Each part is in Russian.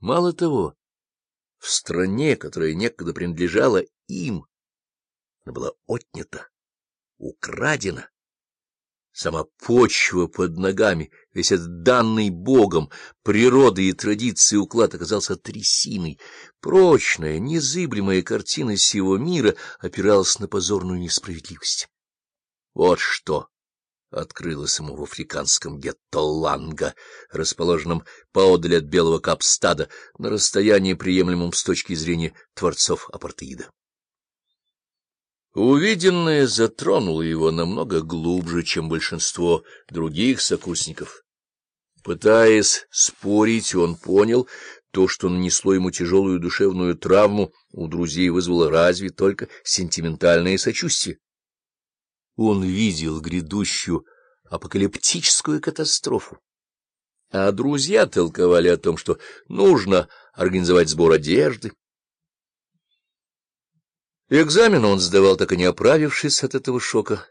Мало того, в стране, которая некогда принадлежала им, она была отнята, украдена. Сама почва под ногами, весь этот данный Богом, природа и традиции уклад оказался трясиной. Прочная, незыблемая картина всего мира опиралась на позорную несправедливость. Вот что открылось ему в африканском гетто Ланга, расположенном поодаль от белого капстада, на расстоянии, приемлемом с точки зрения творцов апартеида. Увиденное затронуло его намного глубже, чем большинство других сокурсников. Пытаясь спорить, он понял, то, что нанесло ему тяжелую душевную травму, у друзей вызвало разве только сентиментальное сочувствие. Он видел грядущую апокалиптическую катастрофу. А друзья толковали о том, что нужно организовать сбор одежды. Экзамен он сдавал, так и не оправившись от этого шока.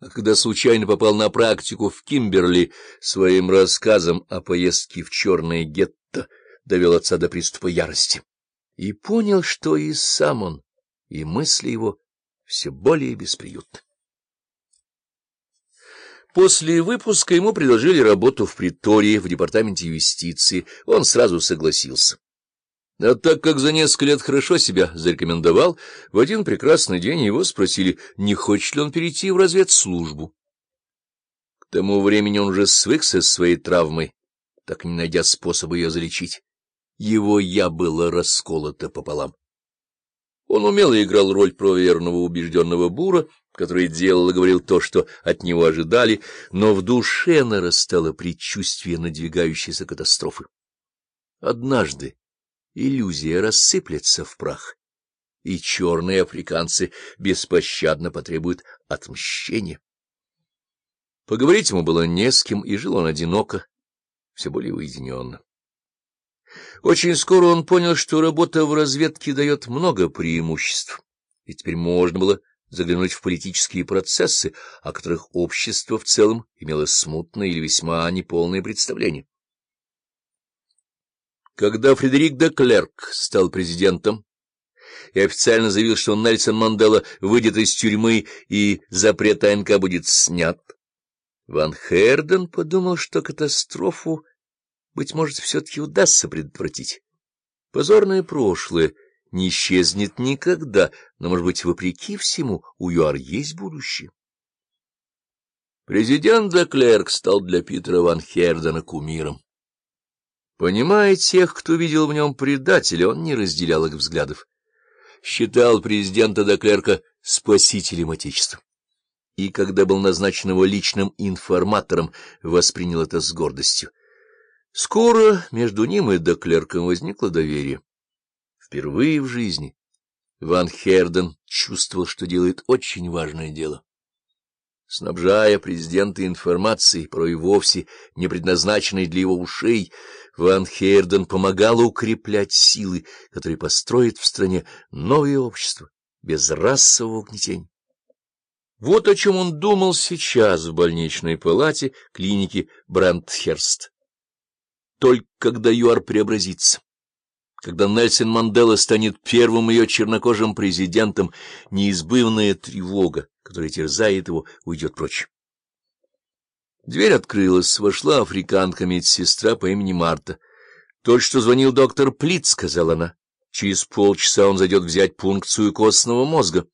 А когда случайно попал на практику в Кимберли, своим рассказом о поездке в черное гетто довел отца до приступа ярости. И понял, что и сам он, и мысли его все более бесприютны. После выпуска ему предложили работу в притории в департаменте юстиции. Он сразу согласился. А так как за несколько лет хорошо себя зарекомендовал, в один прекрасный день его спросили, не хочет ли он перейти в разведслужбу. К тому времени он уже свыкся с своей травмой, так не найдя способа ее залечить. Его «я» было расколото пополам. Он умело играл роль проверенного убежденного бура, который делал и говорил то, что от него ожидали, но в душе нарастало предчувствие надвигающейся катастрофы. Однажды иллюзия рассыплется в прах, и черные африканцы беспощадно потребуют отмщения. Поговорить ему было не с кем, и жил он одиноко, все более уединенно. Очень скоро он понял, что работа в разведке дает много преимуществ, и теперь можно было заглянуть в политические процессы, о которых общество в целом имело смутное или весьма неполное представление. Когда Фредерик де Клерк стал президентом и официально заявил, что Нельсон Мандела выйдет из тюрьмы и запрет АНК будет снят, Ван Херден подумал, что катастрофу, быть может, все-таки удастся предотвратить. Позорное прошлое не исчезнет никогда, но, может быть, вопреки всему, у ЮАР есть будущее. Президент Деклерк стал для Питера Ван Хердена кумиром. Понимая тех, кто видел в нем предателя, он не разделял их взглядов. Считал президента Деклерка спасителем Отечества. И когда был назначен его личным информатором, воспринял это с гордостью. Скоро между ним и Деклерком возникло доверие. Впервые в жизни Ван Херден чувствовал, что делает очень важное дело. Снабжая президента информацией, порой вовсе не предназначенной для его ушей, Ван Херден помогал укреплять силы, которые построят в стране новое общество, без расового угнетения. Вот о чем он думал сейчас в больничной палате клиники Брандхерст. Только когда ЮАР преобразится когда Нельсон Мандела станет первым ее чернокожим президентом, неизбывная тревога, которая терзает его, уйдет прочь. Дверь открылась, вошла африканка-медсестра по имени Марта. — Только что звонил доктор Плит, — сказала она. Через полчаса он зайдет взять пункцию костного мозга.